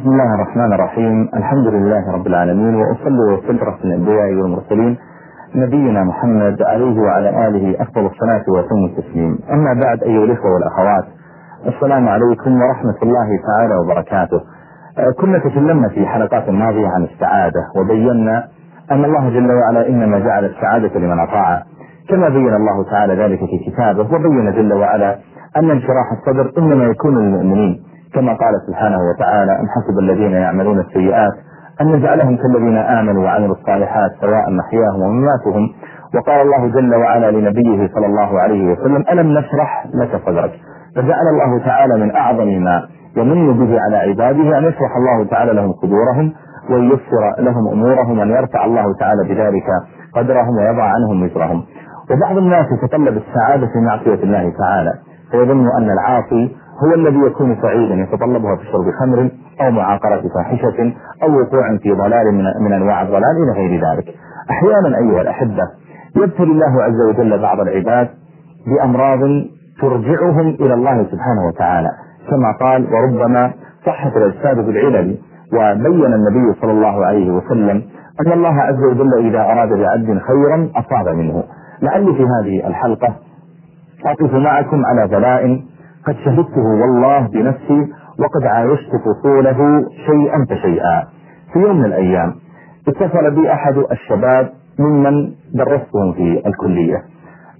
بسم الله الرحمن الرحيم. الحمد لله رب العالمين وأصلي وأسلم على الأنبياء والمرسلين نبينا محمد عليه وعلى آله أفضل الصلاة وأتم التسليم. أما بعد أيها الإخوة والأخوات السلام عليكم ورحمة الله تعالى وبركاته. كنا تكلمنا في حلقات ماضية عن السعادة وبينا أن الله جل وعلا إنما جعل السعادة لمن أطاع. كما بين الله تعالى ذلك في كتابه وبين جل وعلا أن انشراح الصدر إنما يكون للمؤمنين. كما قال سبحانه وتعالى أم حسب الذين يعملون السيئات أن نجعلهم كالذين آمنوا وعملوا الصالحات سواء محياهم ومماتهم وقال الله جل وعلا لنبيه صلى الله عليه وسلم ألم نشرح لك صدرك؟ فجعل الله تعالى من أعظم ما يمن به على عباده أن يشرح الله تعالى لهم صدورهم وييسر لهم أمورهم وأن يرفع الله تعالى بذلك قدرهم ويضع عنهم وزرهم. وبعض الناس يتطلب السعادة في معصية الله تعالى فيظن أن العاصي هو الذي يكون سعيدا يتطلبها في شرب خمر أو معاقرة فاحشة أو وقوع في ضلال من, من أنواع الضلال إلى غير ذلك. أحيانا أيها الأحبة يبتلي الله عز وجل بعض العباد بأمراض ترجعهم إلى الله سبحانه وتعالى. كما قال وربما صحت الأجساد بالعلل وبين النبي صلى الله عليه وسلم أن الله عز وجل إذا أراد بعبد خيرا أصاب منه. لعلي في هذه الحلقة أقف معكم على بلاء قد شهدته والله بنفسي وقد عايشت فصوله شيئا فشيئا. في يوم من الأيام اتصل بي أحد الشباب ممن درستهم في الكلية.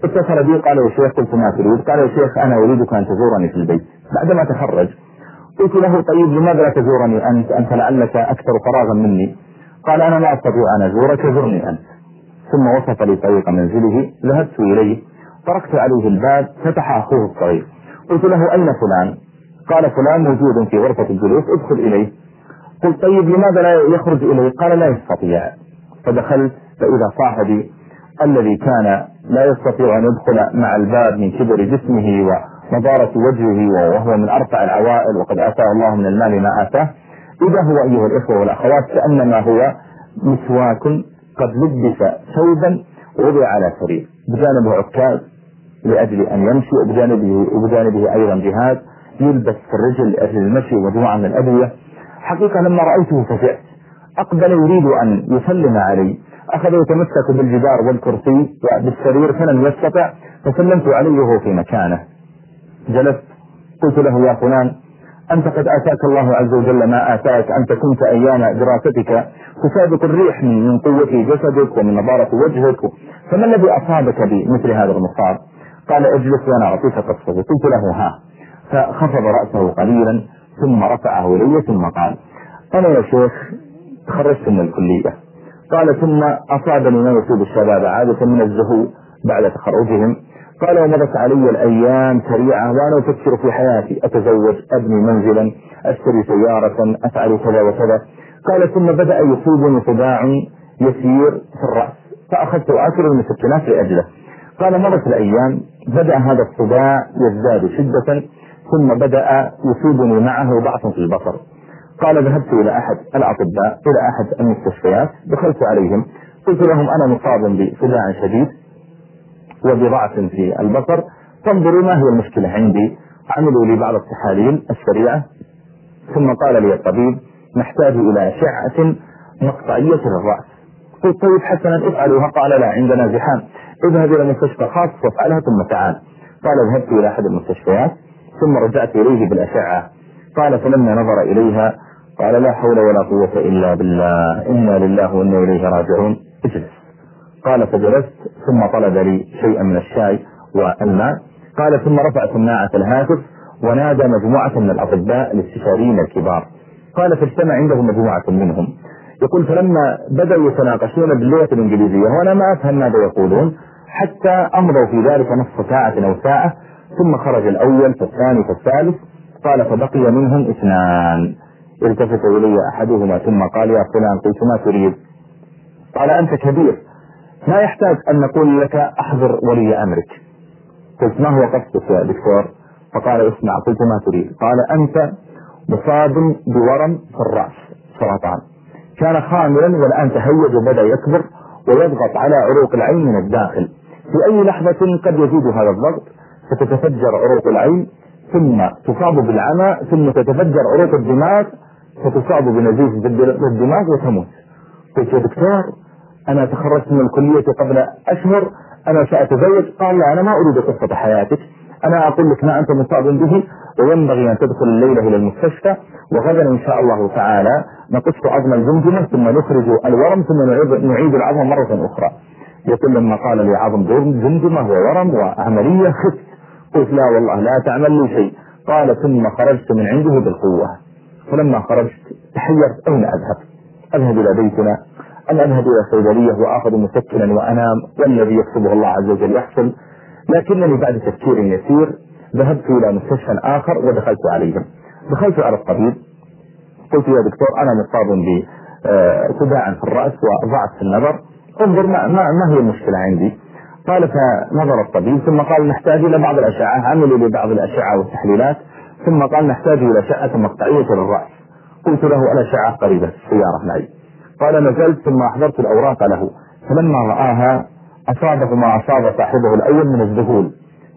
اتصل بي قال يا شيخ قلت ما تريد؟ قال يا شيخ أنا أريدك أن تزورني في البيت. بعدما تخرج قلت له طيب لماذا لا تزورني أنت؟ أنت لعلك أكثر فراغا مني. قال أنا ما أستطيع أن أزورك زرني أنت. ثم وصف لي طريق منزله ذهبت إليه طرقت عليه الباب فتح أخوه الصغير قلت له أين فلان? قال فلان موجود في غرفة الجلوس ادخل إليه. قلت طيب لماذا لا يخرج إليه؟ قال لا يستطيع. فدخلت فإذا صاحبي الذي كان لا يستطيع أن يدخل مع الباب من كبر جسمه ونضارة وجهه وهو من أرفع العوائل وقد آتاه الله من المال ما آتاه. إذا هو أيها الإخوة والأخوات كأنما هو مسواك قد لبس ثوبا ووضع على سرير. بجانبه عكاز لأجل أن يمشي وبجانبه, وبجانبه أيضا جهاز يلبس في الرجل لأجل المشي ومجموعة من الأدوية. حقيقة لما رأيته فزعت. أقبل يريد أن يسلم علي. أخذ يتمسك بالجدار والكرسي وبالسرير فلم يستطع فسلمت عليه وهو في مكانه. جلست. قلت له يا فلان أنت قد آتاك الله عز وجل ما آتاك. أنت كنت أيام دراستك تسابق الريح من قوة جسدك ومن نضارة وجهك. فما الذي أصابك بمثل هذا المصاب؟ قال اجلس وأنا اعطيك قصته قلت له ها. فخفض رأسه قليلا ثم رفعه إلي ثم قال أنا يا شيخ تخرجت من الكلية. قال ثم أصابني ما يصيب الشباب عادة من الزهو بعد تخرجهم. قال ومضت علي الأيام سريعة وأنا أفكر في حياتي أتزوج أبني منزلا أشتري سيارة أفعل كذا وكذا. قال ثم بدأ يصيبني صداع يسير في الرأس فأخذت اكل المسكنات لأجله. قال مرت الأيام بدأ هذا الصداع يزداد شدة ثم بدأ يصيبني معه ضعف في البصر. قال ذهبت إلى أحد الأطباء إلى أحد المستشفيات دخلت عليهم. قلت لهم أنا مصاب بصداع شديد وبضعف في البصر. فانظروا ما هي المشكلة عندي. عملوا لي بعض التحاليل السريعة. ثم قال لي الطبيب نحتاج إلى أشعة مقطعية للرأس قلت طيب حسنا افعلوها. قال لا عندنا زحام. اذهب إلى مستشفى خاص وافعلها ثم تعال. قال ذهبت إلى أحد المستشفيات ثم رجعت إليه بالأشعة. قال فلما نظر إليها قال لا حول ولا قوة إلا بالله. إنا لله وإنا إليه راجعون. اجلس. قال فجلست ثم طلب لي شيئا من الشاي والماء. قال ثم رفع سماعة الهاتف ونادى مجموعة من الأطباء الاستشاريين الكبار. قال فاجتمع عنده مجموعة منهم. يقول فلما بدأوا يتناقشون باللغة الإنجليزية وأنا ما أفهم ماذا يقولون. حتى أمضوا في ذلك نصف ساعة أو ساعة ثم خرج الأول فالثاني فالثالث قال فبقي منهم اثنان. التفت إلي أحدهما ثم قال يا فلان قلت ما تريد؟ قال أنت كبير. ما يحتاج أن نقول لك أحضر ولي أمرك. قلت ما هو قصدك يا دكتور؟ فقال اسمع قلت ما تريد. قال أنت مصاب بورم في الرأس سرطان. كان خاملا والآن تهيج وبدأ يكبر ويضغط على عروق العين من الداخل. في أي لحظة قد يزيد هذا الضغط فتتفجر عروق العين ثم تصاب بالعمى ثم تتفجر عروق الدماغ فتصاب بنزيف بالدماغ وتموت. قلت يا دكتور أنا تخرجت من الكلية قبل أشهر أنا سأتزوج. قال لا أنا ما أريد قصة حياتك. أنا أقول لك ما أنت مصاب به وينبغي أن تدخل الليلة إلى المستشفى وغدا إن شاء الله تعالى نقص عظم الجمجمة ثم نخرج الورم ثم نعيد العظم مرة أخرى. يقول لما قال لي عظم جمجمة وورم وعملية خفت. قلت لا والله لا تعمل لي شيء. قال ثم خرجت من عنده بالقوة. فلما خرجت تحيرت. أين أذهب؟ أذهب إلى بيتنا. أم أذهب إلى صيدلية وآخذ مسكنا وأنام والذي يكتبه الله عز وجل يحصل لكنني بعد تفكير يسير ذهبت إلى مستشفى آخر ودخلت عليهم. دخلت على الطبيب. قلت يا دكتور أنا مصاب بصداع في الرأس وضعف في النظر. انظر ما, ما, ما هي المشكلة عندي؟ قال فنظر الطبيب ثم قال نحتاج إلى بعض الأشعة عملوا لي بعض الأشعة والتحليلات ثم قال نحتاج إلى أشعة مقطعية للرأس. قلت له الأشعة قريبة السيارة معي. قال نزلت ثم أحضرت الأوراق له. فلما رآها أصابه ما أصاب صاحبه الأول من الذهول.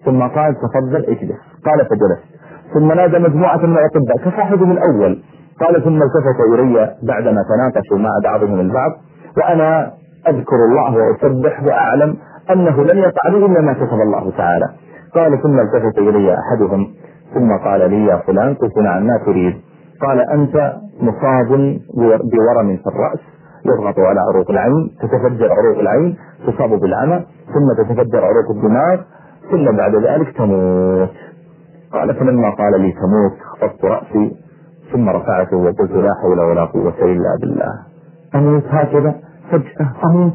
ثم قال تفضل اجلس. قال فجلست. ثم نادى مجموعة من الأطباء كصاحبه الأول. قال ثم التفت إلي بعدما تناقشوا مع بعضهم البعض وأنا أذكر الله وأسبح وأعلم أنه لن يقع لي إلا ما كتب الله تعالى. قال ثم التفت إلي أحدهم ثم قال لي يا فلان قلت نعم ما تريد؟ قال أنت مصاب بورم في الرأس يضغط على عروق العين تتفجر عروق العين تصاب بالعمى ثم تتفجر عروق الدماغ ثم بعد ذلك تموت. قال فلما قال لي تموت خفضت رأسي ثم رفعته وقلت لا حول ولا قوة إلا بالله. أموت هكذا؟ فجأة أموت.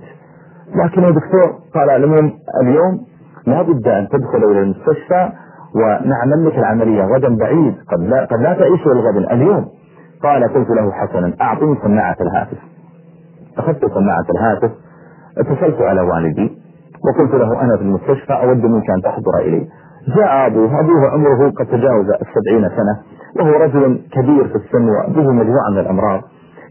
لكن يا دكتور قال اليوم اليوم لابد أن تدخل إلى المستشفى ونعمل لك العملية غدا بعيد قد لا, قد لا تعيش الغد. اليوم. قال قلت له حسنا أعطني سماعة الهاتف. أخذت سماعة الهاتف اتصلت على والدي وقلت له أنا في المستشفى أود منك أن تحضر إلي. جاء أبوه أبوه عمره قد تجاوز السبعين سنة وهو رجل كبير في السن وأبوه مجموعة من الأمراض.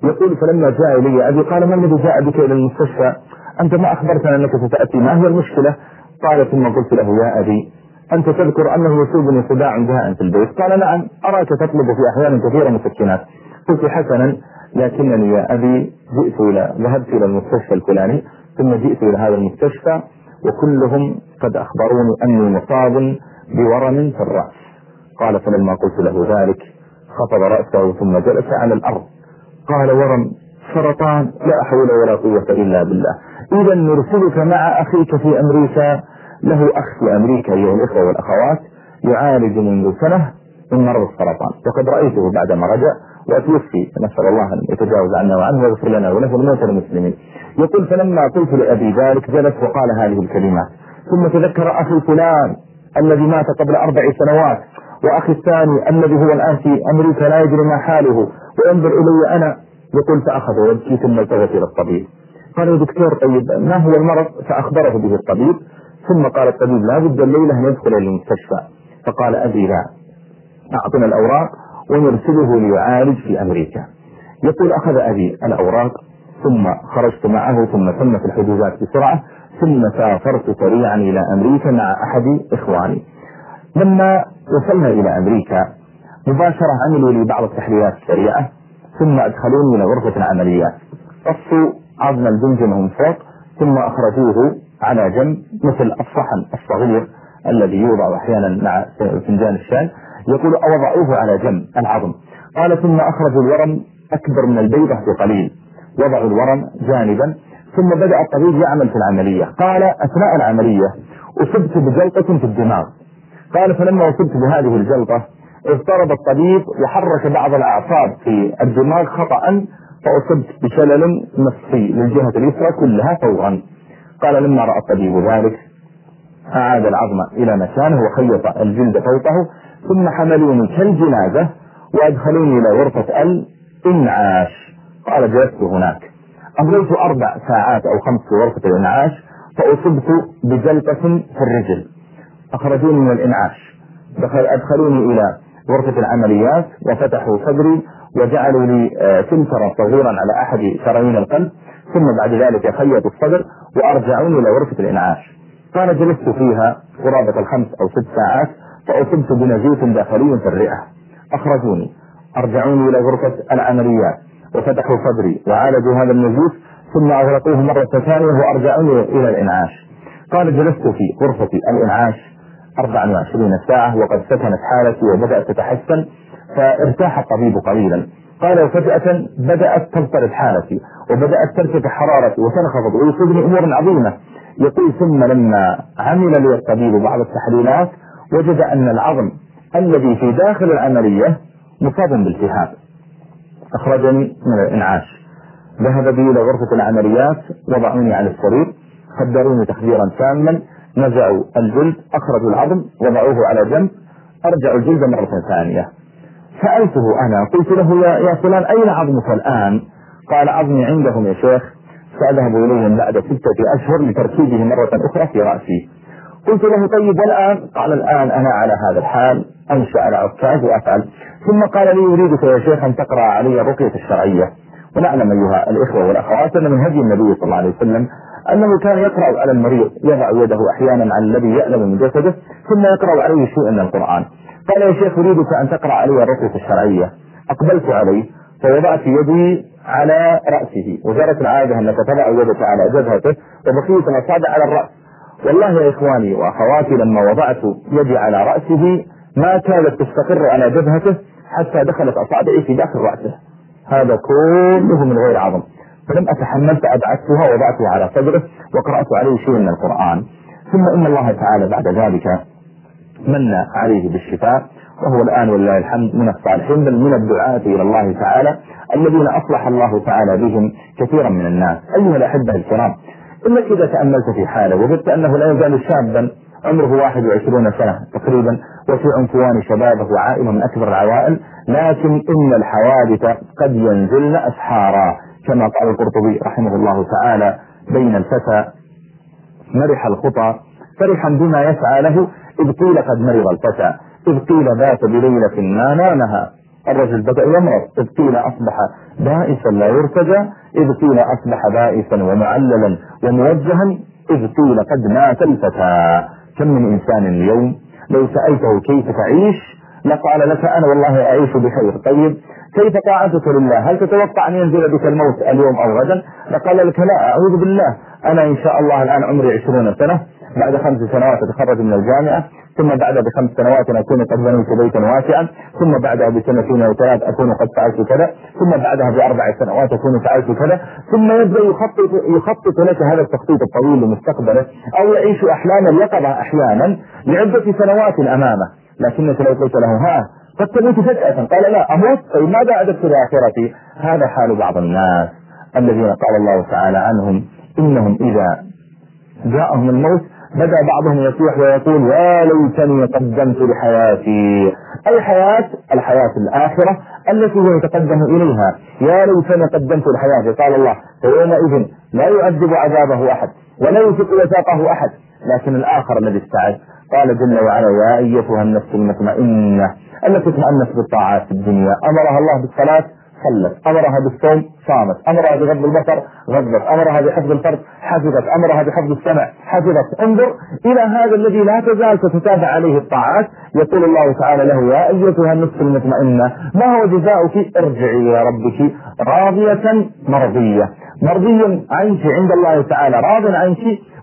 يقول فلما جاء إلي أبي قال ما الذي جاء بك إلى المستشفى؟ أنت ما أخبرتنا أنك ستأتي. ما هي المشكلة؟ قال ثم قلت له يا أبي أنت تذكر أنه يصيبني صداع دائم في البيت. قال نعم أراك تطلب في أحيان كثيرة مسكنات. قلت حسنا لكنني يا أبي جئت إلى ذهبت إلى المستشفى الفلاني ثم جئت إلى هذا المستشفى وكلهم قد أخبروني أني مصاب بورم في الرأس. قال فلما قلت له ذلك خفض رأسه ثم جلس على الأرض. قال ورم سرطان لا حول ولا قوة إلا بالله. إذا نرسلك مع أخيك في أمريكا. له أخ في أمريكا أيها الإخوة والأخوات يعالج منذ سنة من مرض السرطان. وقد رأيته بعدما رجع وتوفي نسأل الله أن يتجاوز عنا وعنه ويغفر لنا وله الموتى المسلمين. يقول فلما قلت لأبي ذلك جلس وقال هذه الكلمات ثم تذكر أخي فلان الذي مات قبل أربع سنوات وأخي الثاني الذي هو الآن في أمريكا لا يدري ما حاله. وينظر إلي أنا يقول فأخذ يبكي ثم التفت إلى الطبيب. قال يا دكتور طيب ما هو المرض؟ فأخبره به الطبيب. ثم قال الطبيب لا بد الليلة إلى المستشفى. فقال أبي لا أعطنا الأوراق ونرسله ليعالج في أمريكا. يقول أخذ أبي الأوراق ثم خرجت معه ثم تمت الحجوزات بسرعة ثم سافرت سريعا إلى أمريكا مع أحد إخواني. لما وصلنا إلى أمريكا مباشرة عملوا لي بعض التحليلات السريعة ثم أدخلوني إلى غرفة العمليات قصوا عظم الجمجمة من فوق ثم أخرجوه على جنب مثل الصحن الصغير الذي يوضع أحيانا مع فنجان الشاي. يقول وضعوه على جنب العظم. قال ثم أخرجوا الورم أكبر من البيضة بقليل. وضعوا الورم جانبا ثم بدأ الطبيب يعمل في العملية. قال أثناء العملية أصبت بجلطة في الدماغ. قال فلما أصبت بهذه الجلطة اضطرب الطبيب وحرك بعض الأعصاب في الدماغ خطأ فأصبت بشلل نصفي للجهة اليسرى كلها فورا. قال لما رأى الطبيب ذلك أعاد العظم إلى مكانه وخيط الجلد فوقه ثم حملوني كالجنازة وأدخلوني إلى غرفة الإنعاش قال جلست هناك. أمضيت أربع ساعات أو خمس في غرفة الإنعاش فأصبت بجلطة في الرجل. أخرجوني من الإنعاش. أدخلوني إلى غرفة العمليات وفتحوا صدري وجعلوا لي سمسرا آه، صغيرا على أحد شرايين القلب. ثم بعد ذلك خيطوا الصدر وأرجعوني إلى غرفة الإنعاش. قال جلست فيها قرابة الخمس أو ست ساعات فأصبت بنزيف داخلي في الرئة. أخرجوني. أرجعوني إلى غرفة العمليات وفتحوا صدري وعالجوا هذا النزيف ثم اغلقوه مرة ثانية وأرجعوني إلى الإنعاش. قال جلست في غرفة الإنعاش. 24 ساعة وقد سكنت حالتي وبدأت تتحسن فارتاح الطبيب قليلا. قال وفجأة بدأت تضطرب حالتي وبدأت ترتفع حرارتي وتنخفض ويصيبني أمور عظيمة. يقول ثم لما عمل لي الطبيب بعض التحليلات وجد أن العظم الذي في داخل العملية مصاب بالتهاب. أخرجني من الإنعاش. ذهب بي إلى غرفة العمليات وضعوني على السرير خدروني تخديرا تاما. نزعوا الجلد أخرجوا العظم وضعوه على جنب أرجعوا الجلد مرة ثانية. سألته أنا قلت له يا, يا فلان أين عظمك الآن؟ قال عظمي عندهم يا شيخ. سأذهب إليهم بعد ستة أشهر لتركيبه مرة أخرى في رأسي. قلت له طيب والآن؟ قال الآن أنا على هذا الحال. أمشي على عكاز وأفعل. ثم قال لي أريدك يا شيخ أن تقرأ علي الرقية الشرعية. ونعلم أيها الإخوة والأخوات أن من هدي النبي صلى الله عليه وسلم أنه كان يقرأ على المريض يضع يده أحيانا على الذي يألم من جسده ثم يقرأ عليه شيئا من القرآن. قال يا شيخ أريدك أن تقرأ علي الرقية الشرعية. أقبلت عليه فوضعت يدي على رأسه. وجرت العادة أنك تضع يدك على جبهته وبقية الأصابع على الرأس. والله يا إخواني وأخواتي لما وضعت يدي على رأسه ما كادت تستقر على جبهته حتى دخلت أصابعي في داخل رأسه. هذا كله من غير عظم. فلم أتحمل فأبعدتها ووضعتها على صدره وقرأت عليه شيء من القرآن. ثم إن الله تعالى بعد ذلك من عليه بالشفاء وهو الآن ولله الحمد من الصالحين بل من الدعاة إلى الله تعالى الذين أصلح الله تعالى بهم كثيرا من الناس. أيها الأحبة الكرام إنك إذا تأملت في حالة وجدت أنه لا يزال شابا عمره 21 سنة تقريبا وفي عنفوان شبابه وعائلة من أكبر العوائل لكن إن الحوادث قد ينزلن أسحارا. كما قال القرطبي رحمه الله تعالى بين الفتى مرح الخطى فرحا بما يسعى له إذ قيل قد مرض الفتى إذ قيل ذات بليلة ما نامها الرجل بدأ يمرض إذ قيل أصبح بائسا لا يرتجى إذ قيل أصبح بائسا ومعللا وموجها إذ قيل قد مات الفتى. كم من إنسان اليوم لو سألته كيف تعيش لقال لك أنا والله أعيش بخير. طيب كيف طاعتك لله؟ هل تتوقع أن ينزل بك الموت اليوم أو غدا؟ لقال لك لا أعوذ بالله. أنا إن شاء الله الآن عمري عشرون سنة بعد خمس سنوات أتخرج من الجامعة ثم بعد بخمس سنوات أكون قد بنيت بيتا واسعا ثم بعدها بسنتين أو ثلاث أكون قد فعلت كذا ثم بعدها بأربع سنوات أكون فعلت كذا ثم يبدأ يخطط يخطط لك هذا التخطيط الطويل لمستقبله أو يعيش أحلام اليقظة أحيانا لعدة سنوات أمامه. لكنك لو قلت له ها قد تموت فجأة. قال لا أموت. طيب ماذا أعددت لآخرتي هذا حال بعض الناس الذين قال الله تعالى عنهم إنهم إذا جاءهم الموت بدأ بعضهم يصيح ويقول يا ليتني قدمت لحياتي. الحياة الحياة الآخرة التي هو يتقدم إليها. يا ليتني قدمت لحياتي. قال الله فيومئذ لا يؤدب عذابه أحد ولا يثق وثاقه أحد. لكن الآخر الذي استعد قال جل وعلا يا أيتها النفس المطمئنة التي تتأنس بالطاعات في الدنيا أمرها الله بالصلاة صلت. أمرها بالصوم صامت. أمرها بغض البصر غضت أمرها بحفظ الفرد حفظت. أمرها بحفظ السمع حفظت. انظر إلى هذا الذي لا تزال تتتابع عليه الطاعات. يقول الله تعالى له يا أيتها النفس المطمئنة ما هو جزاؤك؟ ارجعي إلى ربك راضية مرضية. مرضي عنك عند الله تعالى راض عنك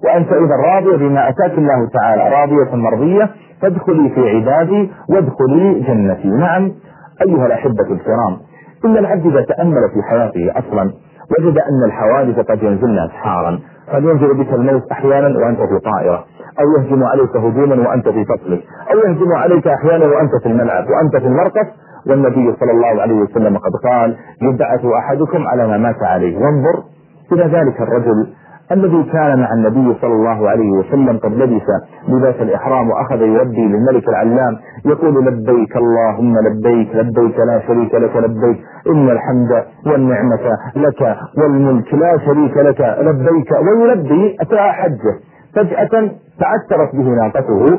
وأنت إذا راضية بما أتاك الله تعالى راضية مرضية فادخلي في عبادي وادخلي جنتي. نعم أيها الأحبة الكرام إن العبد إذا تأمل في حياته أصلا وجد أن الحوادث قد ينزلن أسحارا. قد ينزل بك الموت أحيانا وأنت في طائرة؟ أو يهجم عليك هجوما وأنت في فصلك أو يهجم عليك أحيانا وأنت في الملعب وأنت في المرقص والنبي صلى الله عليه وسلم قد قال يبعث أحدكم على ما مات عليه. وانظر إلى ذلك الرجل الذي كان مع النبي صلى الله عليه وسلم قد لبس لباس الإحرام وأخذ يودي للملك العلام يقول لبيك اللهم لبيك لبيك لا شريك لك لبيك إن الحمد والنعمة لك والملك لا شريك لك لبيك. ويلبي أثناء حجه فجأة تعثرت به ناقته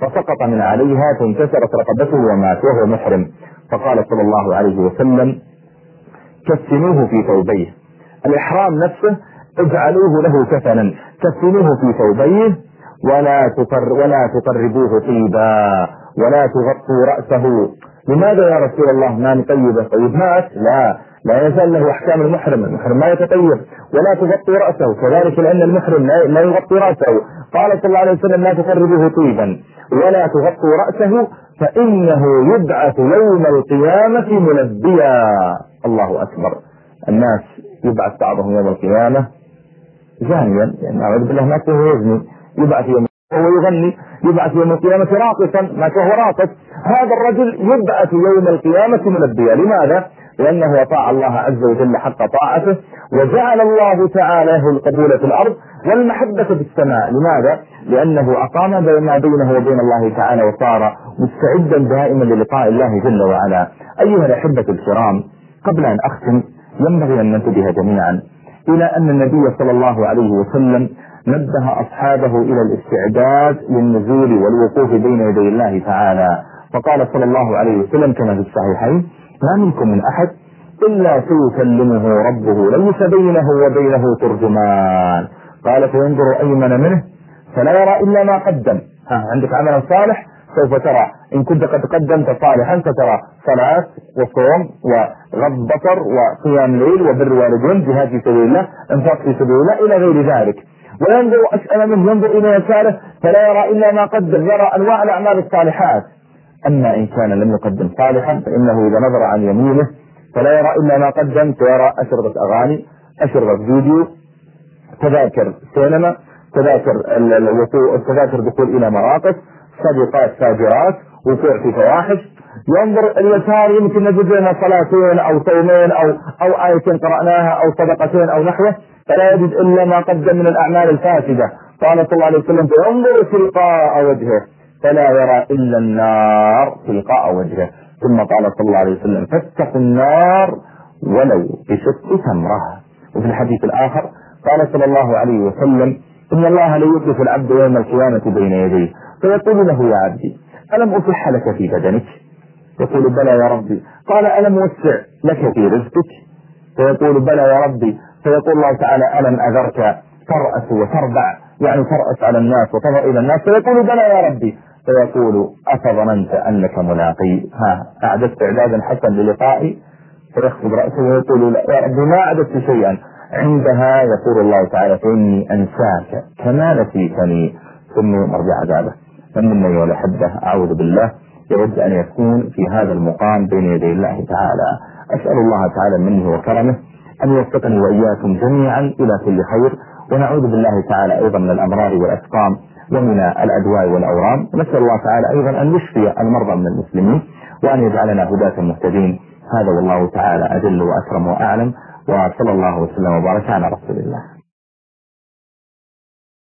فسقط من عليها فانكسرت رقبته ومات وهو محرم. فقال صلى الله عليه وسلم كفنوه في ثوبيه. الإحرام نفسه اجعلوه له كفنا كفنوه في ثوبيه ولا تقر ولا تقربوه طيبا ولا تغطوا رأسه. لماذا يا رسول الله ما نطيبه طيب مات؟ لا. لا يزال له أحكام المحرم المحرم ما يتطيب. ولا تغطي رأسه. كذلك لأن المحرم لا يغطي رأسه. قال صلى الله عليه وسلم لا تقربه طيبا ولا تغطوا رأسه فإنه يبعث يوم القيامة ملبيا الله أكبر. الناس يبعث بعضهم يوم القيامة زانيا يعني أعوذ بالله ما هو يزني. يبعث يوم وهو يغني يبعث يوم القيامة راقصا ما هو راقص. هذا الرجل يبعث يوم القيامة ملبيا لماذا؟ لأنه أطاع الله عز وجل حق طاعته وجعل الله تعالى له القبول في الأرض والمحبة في السماء. لماذا؟ لأنه أقام ما بينه وبين الله تعالى وصار مستعدا دائما للقاء الله جل وعلا. أيها الأحبة الكرام قبل أن أختم ينبغي أن ننتبه جميعا إلى أن النبي صلى الله عليه وسلم نبه أصحابه إلى الاستعداد للنزول والوقوف بين يدي الله تعالى. فقال صلى الله عليه وسلم كما في الصحيحين ما منكم من أحد إلا سيكلمه ربه ليس بينه وبينه ترجمان. قال فينظر أيمن منه فلا يرى إلا ما قدم. ها عندك عمل صالح سوف ترى. إن كنت قد قدمت صالحا سترى. صلاة وصوم وغض بصر وقيام ليل وبر والدين جهاد في سبيل الله إنفاق في سبيل الله إلى غير ذلك. وينظر أسأل منه ينظر إلى يساره فلا يرى إلا ما قدم. يرى أنواع الأعمال الصالحات. أما إن كان لم يقدم صالحا فإنه إذا نظر عن يمينه فلا يرى إلا ما قدم فيرى أشرطة أغاني أشرطة فيديو تذاكر سينما تذاكر تذاكر دخول إلى مراقص صدقات فاجرات وقوع في فواحش. ينظر اليسار يمكن نجد لنا صلاتين أو صومين أو أو آية قرأناها أو صدقتين أو نحوه فلا يجد إلا ما قدم من الأعمال الفاسدة. قال صلى الله عليه وسلم فينظر تلقاء وجهه. فلا يرى إلا النار تلقاء وجهه. ثم قال صلى الله عليه وسلم فاتقوا النار ولو بشق تمره وفي الحديث الآخر قال صلى الله عليه وسلم إن الله ليوقف العبد يوم القيامة بين يديه. فيقول له يا عبدي ألم أصح لك في بدنك؟ يقول بلى يا ربي. قال ألم وسع لك في رزقك؟ فيقول بلى يا ربي. فيقول الله تعالى ألم أذرك ترأس وتربع؟ يعني ترأس على الناس وتضع إلى الناس. فيقول بلى يا ربي. فيقول أفظننت أنك ملاقي؟ ها أعددت إعدادا حسنا للقائي؟ فيخفض رأسه ويقول لا يا ربي ما أعددت شيئا. عندها يقول الله تعالى فإني أنساك كما نسيتني ثم يؤمر بعذابه فمن أيها الأحبة أعوذ بالله. يود أن يكون في هذا المقام بين يدي الله تعالى. أسأل الله تعالى منه وكرمه أن يوفقني وإياكم جميعا إلى كل خير. ونعوذ بالله تعالى أيضا من الأمراض والأسقام. ومن الأدواء والأورام. ونسأل الله تعالى أيضا أن يشفي المرضى من المسلمين وأن يجعلنا هداة مهتدين. هذا والله تعالى أجل وأكرم وأعلم. وصلى الله وسلم وبارك على رسول الله.